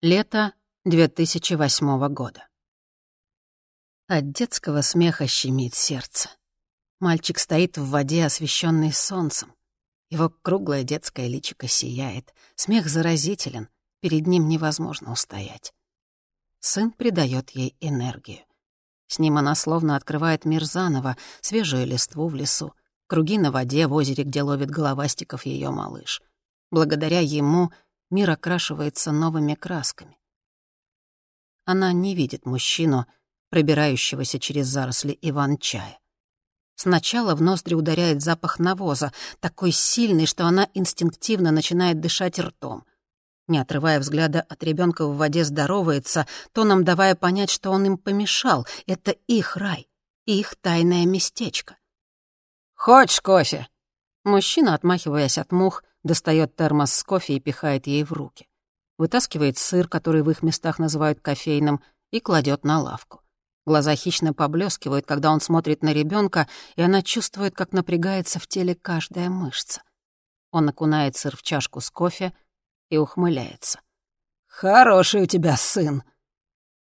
Лето 2008 года. От детского смеха щемит сердце. Мальчик стоит в воде, освещенный солнцем. Его круглое детское личико сияет. Смех заразителен. Перед ним невозможно устоять. Сын придает ей энергию. С ним она словно открывает мир заново, свежую листву в лесу, круги на воде в озере, где ловит головастиков ее малыш. Благодаря ему мир окрашивается новыми красками. Она не видит мужчину, пробирающегося через заросли иван-чая. Сначала в ноздри ударяет запах навоза, такой сильный, что она инстинктивно начинает дышать ртом. Не отрывая взгляда от ребенка в воде, здоровается, тоном давая понять, что он им помешал. Это их рай, их тайное местечко. «Хочешь кофе?» Мужчина, отмахиваясь от мух, достает термос с кофе и пихает ей в руки. Вытаскивает сыр, который в их местах называют кофейным, и кладет на лавку. Глаза хищно поблескивают, когда он смотрит на ребенка, и она чувствует, как напрягается в теле каждая мышца. Он окунает сыр в чашку с кофе и ухмыляется. «Хороший у тебя сын!»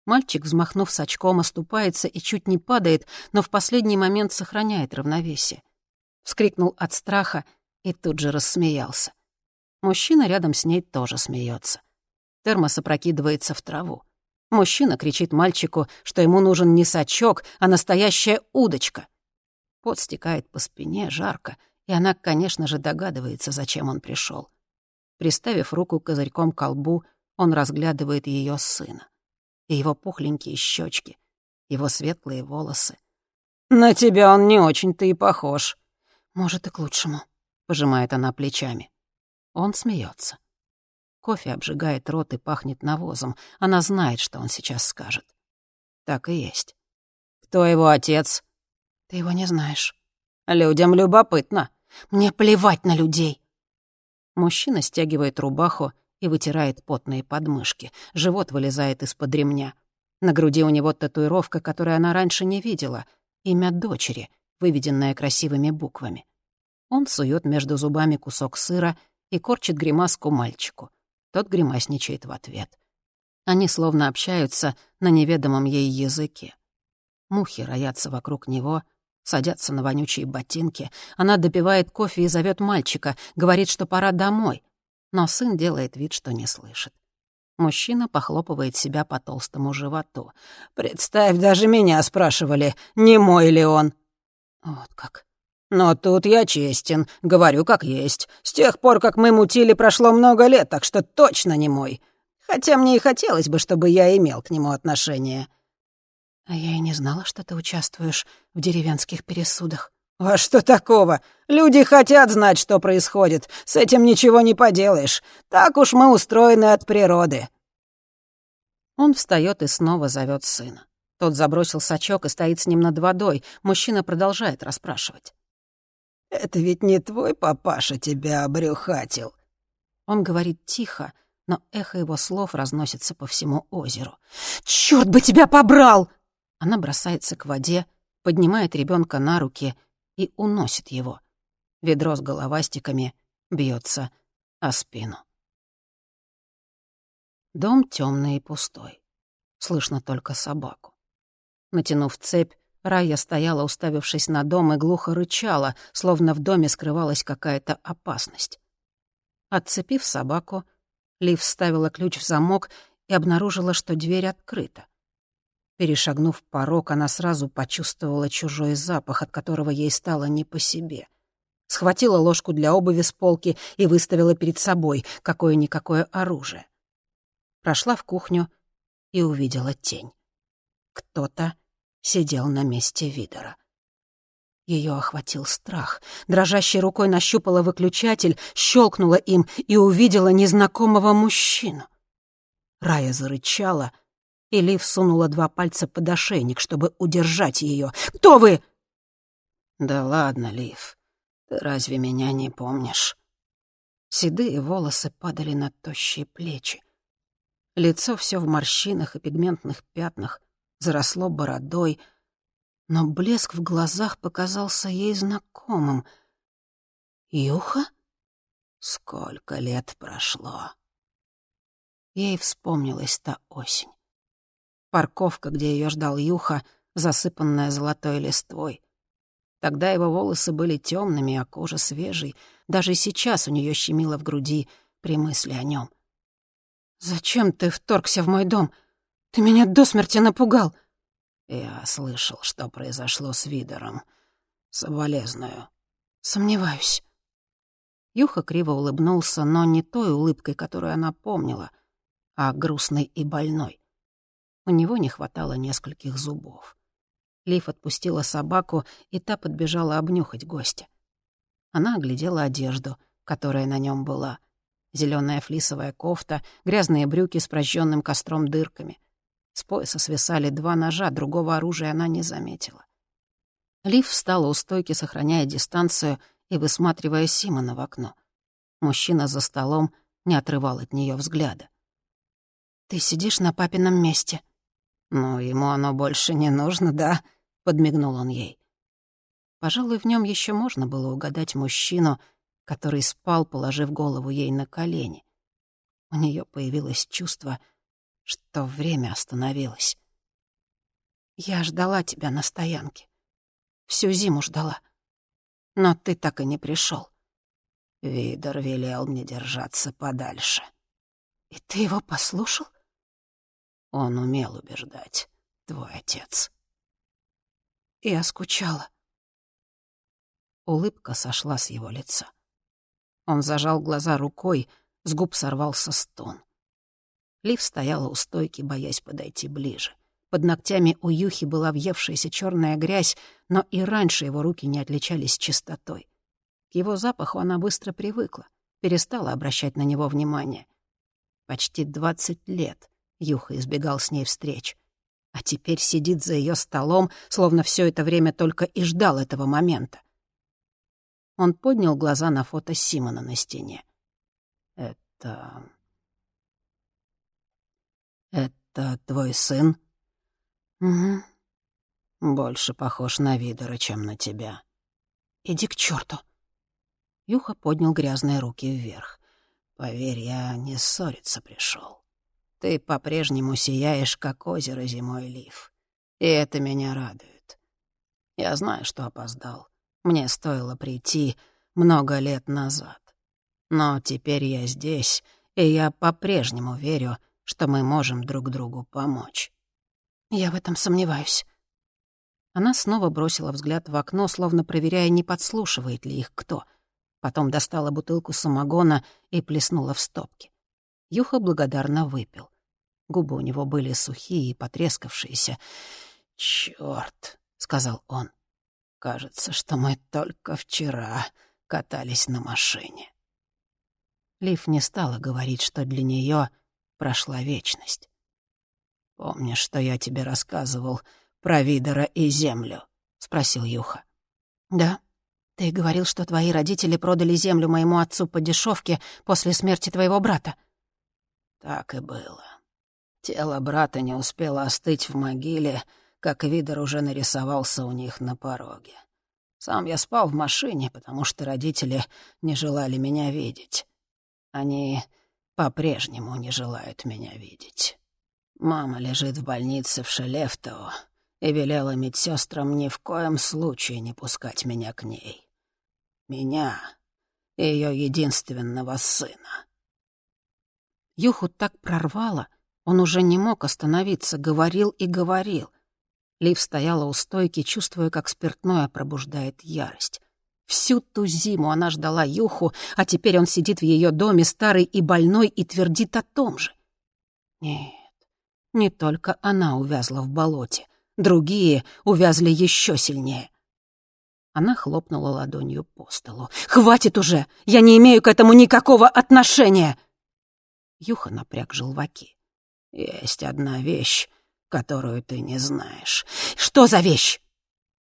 Мальчик, взмахнув очком, оступается и чуть не падает, но в последний момент сохраняет равновесие. Вскрикнул от страха и тут же рассмеялся. Мужчина рядом с ней тоже смеется. Термос опрокидывается в траву. Мужчина кричит мальчику, что ему нужен не сачок, а настоящая удочка. Пот стекает по спине, жарко, и она, конечно же, догадывается, зачем он пришел. Приставив руку козырьком к колбу, он разглядывает ее сына. И его пухленькие щечки, его светлые волосы. «На тебя он не очень-то и похож». «Может, и к лучшему», — пожимает она плечами. Он смеется. Кофе обжигает рот и пахнет навозом. Она знает, что он сейчас скажет. Так и есть. «Кто его отец?» «Ты его не знаешь». «Людям любопытно». «Мне плевать на людей». Мужчина стягивает рубаху и вытирает потные подмышки. Живот вылезает из-под ремня. На груди у него татуировка, которую она раньше не видела. Имя дочери, выведенное красивыми буквами. Он сует между зубами кусок сыра и корчит гримаску мальчику. Тот гримасничает в ответ. Они словно общаются на неведомом ей языке. Мухи роятся вокруг него, садятся на вонючие ботинки. Она допивает кофе и зовет мальчика, говорит, что пора домой. Но сын делает вид, что не слышит. Мужчина похлопывает себя по толстому животу. «Представь, даже меня спрашивали, не мой ли он?» «Вот как. Но тут я честен, говорю как есть. С тех пор, как мы мутили, прошло много лет, так что точно не мой. Хотя мне и хотелось бы, чтобы я имел к нему отношение». «А я и не знала, что ты участвуешь в деревенских пересудах». «А что такого? Люди хотят знать, что происходит. С этим ничего не поделаешь. Так уж мы устроены от природы». Он встает и снова зовет сына. Тот забросил сачок и стоит с ним над водой. Мужчина продолжает расспрашивать. Это ведь не твой папаша тебя обрюхатил». Он говорит тихо, но эхо его слов разносится по всему озеру. «Чёрт бы тебя побрал!» Она бросается к воде, поднимает ребенка на руки и уносит его. Ведро с головастиками бьется о спину. Дом темный и пустой. Слышно только собаку. Натянув цепь, Рая стояла, уставившись на дом, и глухо рычала, словно в доме скрывалась какая-то опасность. Отцепив собаку, Лив вставила ключ в замок и обнаружила, что дверь открыта. Перешагнув порог, она сразу почувствовала чужой запах, от которого ей стало не по себе. Схватила ложку для обуви с полки и выставила перед собой какое-никакое оружие. Прошла в кухню и увидела тень. Кто-то сидел на месте Видера. Ее охватил страх. Дрожащей рукой нащупала выключатель, щелкнула им и увидела незнакомого мужчину. Рая зарычала, и Лив сунула два пальца под ошейник, чтобы удержать ее. «Кто вы?» «Да ладно, Лив, ты разве меня не помнишь?» Седые волосы падали на тощие плечи. Лицо все в морщинах и пигментных пятнах, заросло бородой, но блеск в глазах показался ей знакомым. «Юха? Сколько лет прошло?» Ей вспомнилась та осень. Парковка, где ее ждал Юха, засыпанная золотой листвой. Тогда его волосы были темными, а кожа свежей. Даже сейчас у нее щемило в груди при мысли о нем. «Зачем ты вторгся в мой дом? Ты меня до смерти напугал!» «Я слышал, что произошло с Видером. Соболезную». «Сомневаюсь». Юха криво улыбнулся, но не той улыбкой, которую она помнила, а грустной и больной. У него не хватало нескольких зубов. Лив отпустила собаку, и та подбежала обнюхать гостя. Она оглядела одежду, которая на нем была. Зеленая флисовая кофта, грязные брюки с прожженным костром дырками. С пояса свисали два ножа, другого оружия она не заметила. Лив встала у стойки, сохраняя дистанцию и высматривая Симона в окно. Мужчина за столом не отрывал от нее взгляда. «Ты сидишь на папином месте». «Ну, ему оно больше не нужно, да?» — подмигнул он ей. Пожалуй, в нем еще можно было угадать мужчину, который спал, положив голову ей на колени. У нее появилось чувство, что время остановилось. «Я ждала тебя на стоянке. Всю зиму ждала. Но ты так и не пришел. Видор велел мне держаться подальше. И ты его послушал? Он умел убеждать, твой отец. Я скучала. Улыбка сошла с его лица. Он зажал глаза рукой, с губ сорвался стон. Лив стояла у стойки, боясь подойти ближе. Под ногтями у Юхи была въевшаяся черная грязь, но и раньше его руки не отличались чистотой. К его запаху она быстро привыкла, перестала обращать на него внимание. Почти двадцать лет Юха избегал с ней встреч. А теперь сидит за ее столом, словно все это время только и ждал этого момента. Он поднял глаза на фото Симона на стене. «Это... это твой сын?» «Угу. Больше похож на Видера, чем на тебя». «Иди к черту. Юха поднял грязные руки вверх. «Поверь, я не ссориться пришел. Ты по-прежнему сияешь, как озеро зимой лив. И это меня радует. Я знаю, что опоздал. Мне стоило прийти много лет назад. Но теперь я здесь, и я по-прежнему верю, что мы можем друг другу помочь. Я в этом сомневаюсь. Она снова бросила взгляд в окно, словно проверяя, не подслушивает ли их кто. Потом достала бутылку самогона и плеснула в стопки. Юха благодарно выпил. Губы у него были сухие и потрескавшиеся. «Чёрт», — сказал он. «Кажется, что мы только вчера катались на машине». Лив не стала говорить, что для неё прошла вечность. «Помнишь, что я тебе рассказывал про Видера и Землю?» — спросил Юха. «Да. Ты говорил, что твои родители продали землю моему отцу по дешевке после смерти твоего брата». «Так и было. Тело брата не успело остыть в могиле, как Видер уже нарисовался у них на пороге. Сам я спал в машине, потому что родители не желали меня видеть. Они по-прежнему не желают меня видеть». Мама лежит в больнице в Шелефтово и велела медсестрам ни в коем случае не пускать меня к ней. Меня, ее единственного сына. Юху так прорвало, он уже не мог остановиться, говорил и говорил. Лив стояла у стойки, чувствуя, как спиртное пробуждает ярость. Всю ту зиму она ждала Юху, а теперь он сидит в ее доме, старый и больной, и твердит о том же. Нет, не только она увязла в болоте. Другие увязли еще сильнее. Она хлопнула ладонью по столу. «Хватит уже! Я не имею к этому никакого отношения!» Юха напряг желваки. «Есть одна вещь, которую ты не знаешь». «Что за вещь?»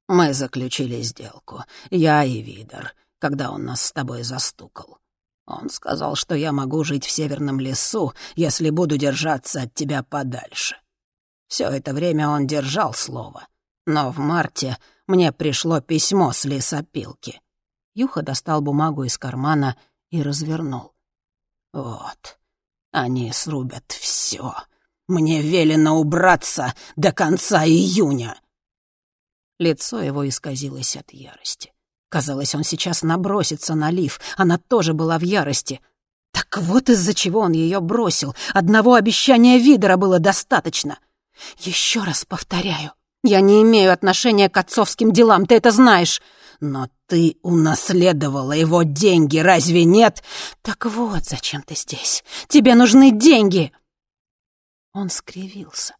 «Мы заключили сделку, я и Видер, когда он нас с тобой застукал. Он сказал, что я могу жить в северном лесу, если буду держаться от тебя подальше. Все это время он держал слово. Но в марте мне пришло письмо с лесопилки. Юха достал бумагу из кармана и развернул. Вот. Они срубят все. Мне велено убраться до конца июня. Лицо его исказилось от ярости. Казалось, он сейчас набросится на Лив. Она тоже была в ярости. Так вот из-за чего он ее бросил. Одного обещания Видера было достаточно. Еще раз повторяю, я не имею отношения к отцовским делам, ты это знаешь. Но ты унаследовала его деньги, разве нет? Так вот, зачем ты здесь? Тебе нужны деньги!» Он скривился,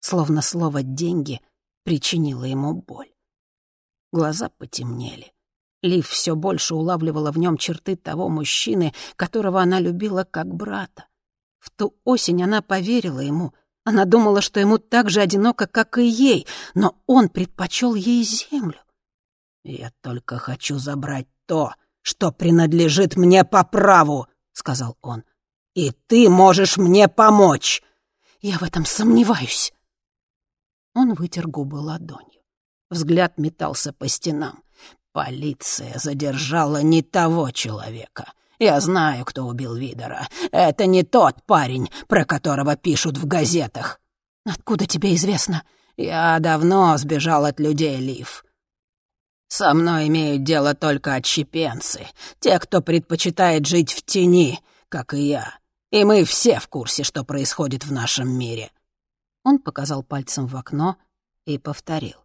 словно слово «деньги» причинило ему боль. Глаза потемнели. Лив все больше улавливала в нем черты того мужчины, которого она любила как брата. В ту осень она поверила ему. Она думала, что ему так же одиноко, как и ей, но он предпочел ей землю. «Я только хочу забрать то, что принадлежит мне по праву», — сказал он. «И ты можешь мне помочь!» «Я в этом сомневаюсь». Он вытер губы ладонью. Взгляд метался по стенам. «Полиция задержала не того человека. Я знаю, кто убил Видера. Это не тот парень, про которого пишут в газетах». «Откуда тебе известно?» «Я давно сбежал от людей, Лив. Со мной имеют дело только отщепенцы, те, кто предпочитает жить в тени, как и я. И мы все в курсе, что происходит в нашем мире». Он показал пальцем в окно и повторил.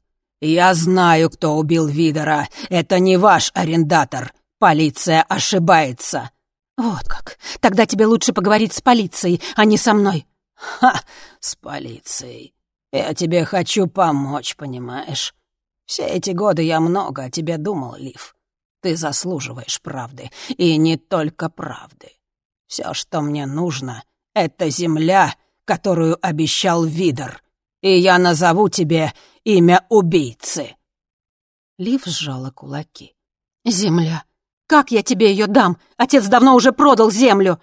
«Я знаю, кто убил Видера. Это не ваш арендатор. Полиция ошибается». «Вот как. Тогда тебе лучше поговорить с полицией, а не со мной». «Ха! С полицией. Я тебе хочу помочь, понимаешь? Все эти годы я много о тебе думал, Лив. Ты заслуживаешь правды, и не только правды. Все, что мне нужно, — это земля, которую обещал Видер, и я назову тебе имя убийцы». Лив сжала кулаки. «Земля? Как я тебе ее дам? Отец давно уже продал землю!»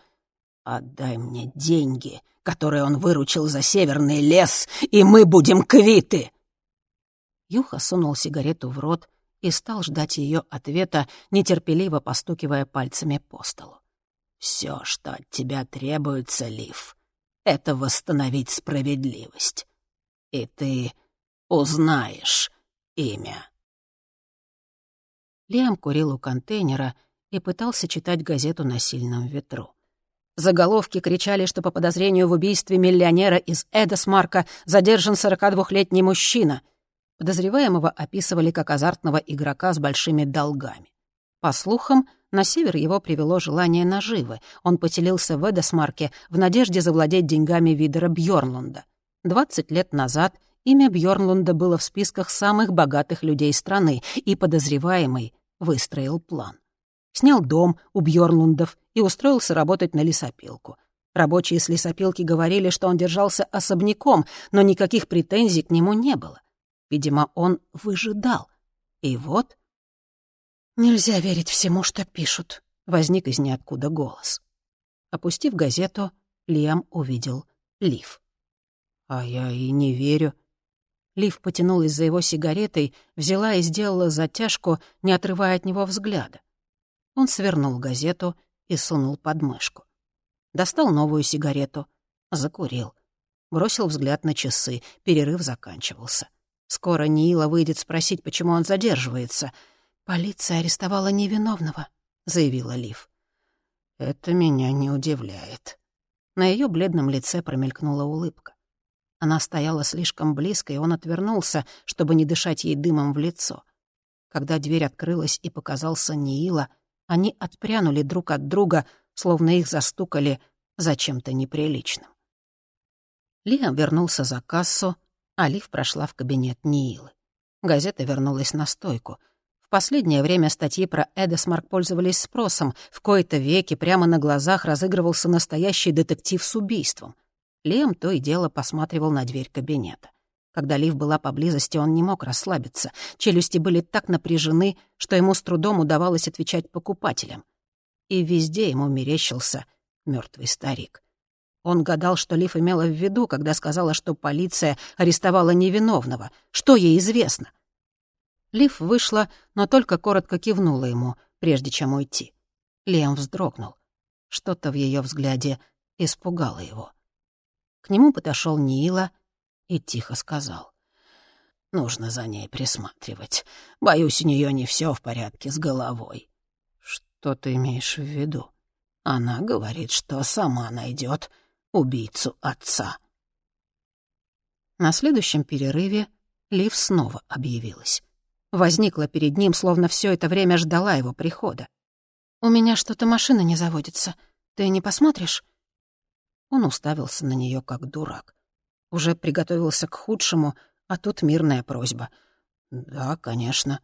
«Отдай мне деньги, которые он выручил за северный лес, и мы будем квиты!» Юха сунул сигарету в рот и стал ждать ее ответа, нетерпеливо постукивая пальцами по столу. «Все, что от тебя требуется, Лив, это восстановить справедливость. И ты узнаешь имя». Лиам курил у контейнера и пытался читать газету на сильном ветру. Заголовки кричали, что по подозрению в убийстве миллионера из Эдосмарка задержан 42-летний мужчина — Подозреваемого описывали как азартного игрока с большими долгами. По слухам, на север его привело желание наживы. Он поселился в Эдесмарке в надежде завладеть деньгами Видера Бьорнлунда. 20 лет назад имя Бьорнлунда было в списках самых богатых людей страны, и подозреваемый выстроил план. Снял дом у Бьорнлундов и устроился работать на лесопилку. Рабочие с лесопилки говорили, что он держался особняком, но никаких претензий к нему не было. Видимо, он выжидал. И вот... «Нельзя верить всему, что пишут», — возник из ниоткуда голос. Опустив газету, Лиам увидел Лив. «А я и не верю». Лив потянулась за его сигаретой, взяла и сделала затяжку, не отрывая от него взгляда. Он свернул газету и сунул под мышку. Достал новую сигарету, закурил. Бросил взгляд на часы, перерыв заканчивался. Скоро Нила выйдет спросить, почему он задерживается. «Полиция арестовала невиновного», — заявила Лив. «Это меня не удивляет». На ее бледном лице промелькнула улыбка. Она стояла слишком близко, и он отвернулся, чтобы не дышать ей дымом в лицо. Когда дверь открылась и показался Нила, они отпрянули друг от друга, словно их застукали за чем-то неприличным. Лиам вернулся за кассу, Алиф прошла в кабинет Ниилы. Газета вернулась на стойку. Последнее время статьи про Эдесмарк пользовались спросом. В кои-то веки прямо на глазах разыгрывался настоящий детектив с убийством. Лем то и дело посматривал на дверь кабинета. Когда Лив была поблизости, он не мог расслабиться. Челюсти были так напряжены, что ему с трудом удавалось отвечать покупателям. И везде ему мерещился мертвый старик. Он гадал, что Лив имела в виду, когда сказала, что полиция арестовала невиновного. Что ей известно? Лив вышла, но только коротко кивнула ему, прежде чем уйти. Лиам вздрогнул. Что-то в ее взгляде испугало его. К нему подошел Нила и тихо сказал. «Нужно за ней присматривать. Боюсь, у нее не все в порядке с головой». «Что ты имеешь в виду?» Она говорит, что сама найдет убийцу отца. На следующем перерыве Лив снова объявилась. Возникла перед ним, словно все это время ждала его прихода. «У меня что-то машина не заводится. Ты не посмотришь?» Он уставился на нее как дурак. Уже приготовился к худшему, а тут мирная просьба. «Да, конечно».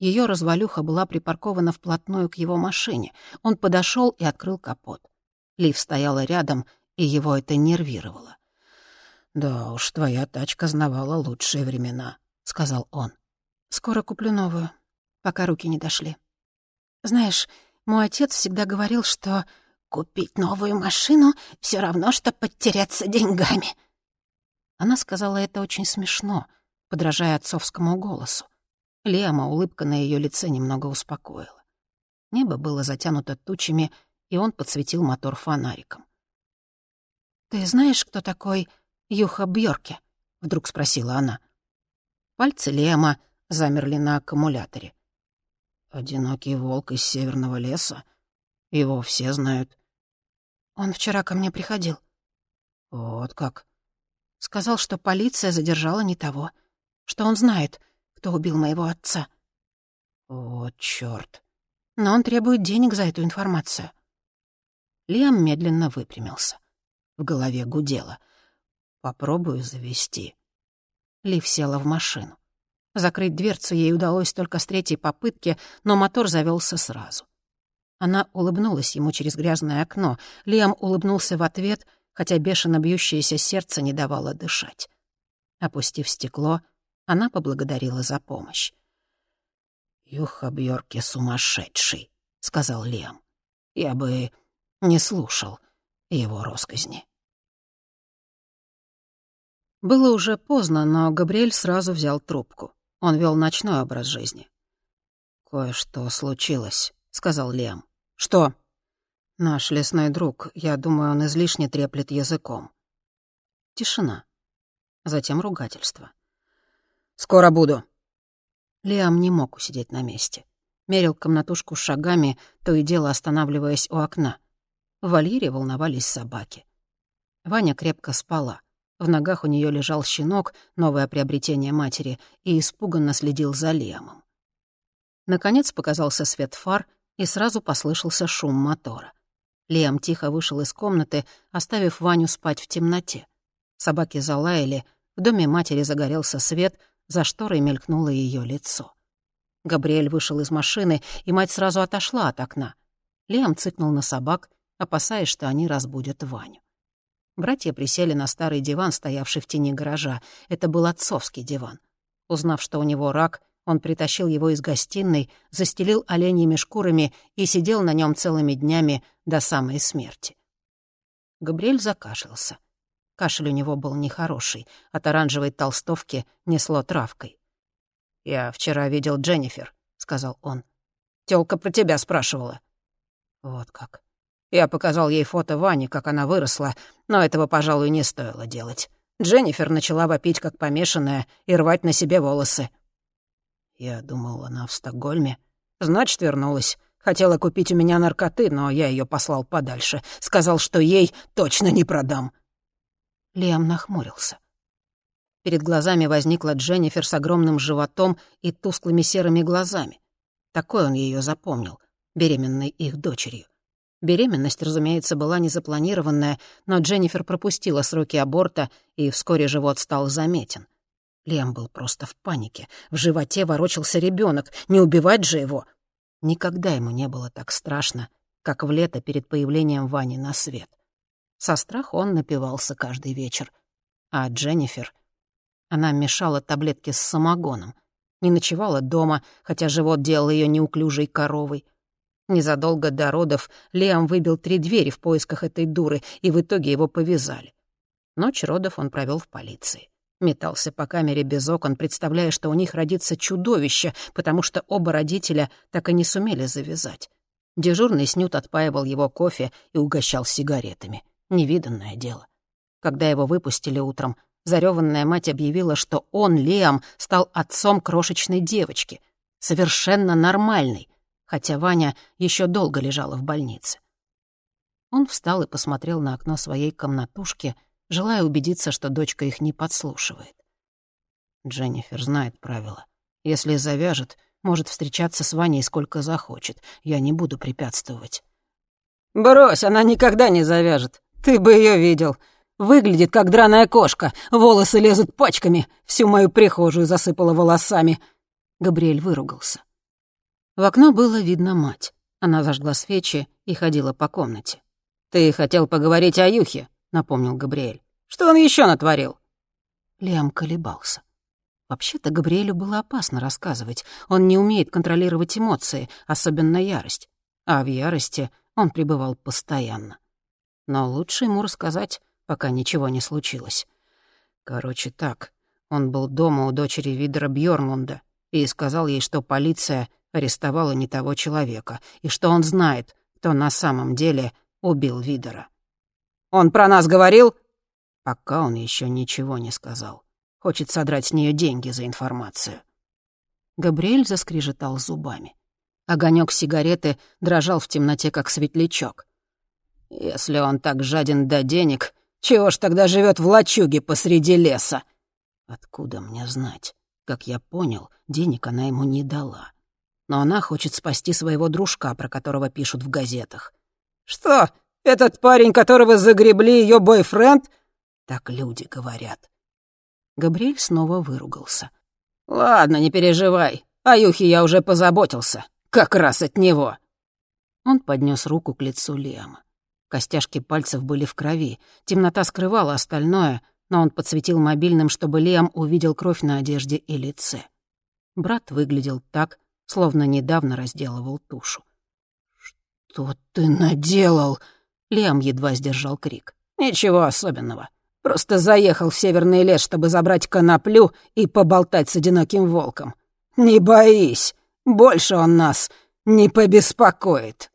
Ее развалюха была припаркована вплотную к его машине. Он подошел и открыл капот. Лив стояла рядом, и его это нервировало. «Да уж, твоя тачка знавала лучшие времена», — сказал он. «Скоро куплю новую, пока руки не дошли. Знаешь, мой отец всегда говорил, что купить новую машину все равно, что подтеряться деньгами». Она сказала это очень смешно, подражая отцовскому голосу. Лема улыбка на ее лице немного успокоила. Небо было затянуто тучами, и он подсветил мотор фонариком. «Ты знаешь, кто такой Юха Бьорке?» — вдруг спросила она. Пальцы Лема замерли на аккумуляторе. «Одинокий волк из северного леса? Его все знают». «Он вчера ко мне приходил». «Вот как?» Сказал, что полиция задержала не того, что он знает, кто убил моего отца. «О, чёрт!» Но он требует денег за эту информацию. Лиам медленно выпрямился. В голове гудело. «Попробую завести». Лив села в машину. Закрыть дверцу ей удалось только с третьей попытки, но мотор завелся сразу. Она улыбнулась ему через грязное окно. Лиам улыбнулся в ответ, хотя бешено бьющееся сердце не давало дышать. Опустив стекло, она поблагодарила за помощь. «Юха Бьорке сумасшедший», — сказал Лиам. «Я бы не слушал его росказни». Было уже поздно, но Габриэль сразу взял трубку. Он вел ночной образ жизни. «Кое-что случилось», — сказал Лем. «Что?» «Наш лесной друг, я думаю, он излишне треплет языком». Тишина. Затем ругательство. «Скоро буду». Лиам не мог усидеть на месте. Мерил комнатушку шагами, то и дело останавливаясь у окна. В вольере волновались собаки. Ваня крепко спала. В ногах у нее лежал щенок, новое приобретение матери, и испуганно следил за Лиамом. Наконец показался свет фар, и сразу послышался шум мотора. Лиам тихо вышел из комнаты, оставив Ваню спать в темноте. Собаки залаяли, в доме матери загорелся свет, за шторой мелькнуло ее лицо. Габриэль вышел из машины, и мать сразу отошла от окна. Лиам цыкнул на собак, опасаясь, что они разбудят Ваню. Братья присели на старый диван, стоявший в тени гаража. Это был отцовский диван. Узнав, что у него рак, он притащил его из гостиной, застелил оленьими шкурами и сидел на нем целыми днями до самой смерти. Габриэль закашлялся. Кашель у него был нехороший, от оранжевой толстовки несло травкой. «Я вчера видел Дженнифер», — сказал он. «Тёлка про тебя спрашивала». «Вот как. Я показал ей фото Вани, как она выросла, но этого, пожалуй, не стоило делать. Дженнифер начала вопить, как помешанная, и рвать на себе волосы. Я думал, она в Стокгольме. Значит, вернулась. Хотела купить у меня наркоты, но я ее послал подальше. Сказал, что ей точно не продам. Лиам нахмурился. Перед глазами возникла Дженнифер с огромным животом и тусклыми серыми глазами. Такой он ее запомнил, беременной их дочерью. Беременность, разумеется, была незапланированная, но Дженнифер пропустила сроки аборта, и вскоре живот стал заметен. Лем был просто в панике. В животе ворочался ребенок. Не убивать же его! Никогда ему не было так страшно, как в лето перед появлением Вани на свет. Со страху он напивался каждый вечер. А Дженнифер... Она мешала таблетки с самогоном. Не ночевала дома, хотя живот делал ее неуклюжей коровой. Незадолго до родов Лиам выбил три двери в поисках этой дуры, и в итоге его повязали. Ночь родов он провел в полиции. Метался по камере без окон, представляя, что у них родится чудовище, потому что оба родителя так и не сумели завязать. Дежурный снют отпаивал его кофе и угощал сигаретами. Невиданное дело. Когда его выпустили утром, зареванная мать объявила, что он, Лиам, стал отцом крошечной девочки, совершенно нормальной, хотя Ваня еще долго лежала в больнице. Он встал и посмотрел на окно своей комнатушки, желая убедиться, что дочка их не подслушивает. Дженнифер знает правила. Если завяжет, может встречаться с Ваней сколько захочет. Я не буду препятствовать. «Брось, она никогда не завяжет. Ты бы ее видел. Выглядит, как драная кошка. Волосы лезут пачками. Всю мою прихожую засыпала волосами». Габриэль выругался. В окно было видно мать. Она зажгла свечи и ходила по комнате. «Ты хотел поговорить о Юхе», — напомнил Габриэль. «Что он еще натворил?» Лиам колебался. Вообще-то Габриэлю было опасно рассказывать. Он не умеет контролировать эмоции, особенно ярость. А в ярости он пребывал постоянно. Но лучше ему рассказать, пока ничего не случилось. Короче, так. Он был дома у дочери Видера Бьёрнлунда и сказал ей, что полиция арестовала не того человека, и что он знает, кто на самом деле убил Видера. «Он про нас говорил?» Пока он еще ничего не сказал. Хочет содрать с нее деньги за информацию. Габриэль заскрежетал зубами. Огонек сигареты дрожал в темноте, как светлячок. «Если он так жаден до денег, чего ж тогда живет в лачуге посреди леса?» «Откуда мне знать? Как я понял, денег она ему не дала. Но она хочет спасти своего дружка, про которого пишут в газетах». «Что, этот парень, которого загребли ее бойфренд?» «Так люди говорят. Габриэль снова выругался. «Ладно, не переживай. О Юхе я уже позаботился. Как раз от него». Он поднес руку к лицу Лиама. Костяшки пальцев были в крови. Темнота скрывала остальное, но он подсветил мобильным, чтобы Лиам увидел кровь на одежде и лице. Брат выглядел так, словно недавно разделывал тушу. «Что ты наделал?» Лиам едва сдержал крик. «Ничего особенного. Просто заехал в северный лес, чтобы забрать коноплю и поболтать с одиноким волком. Не боись, больше он нас не побеспокоит».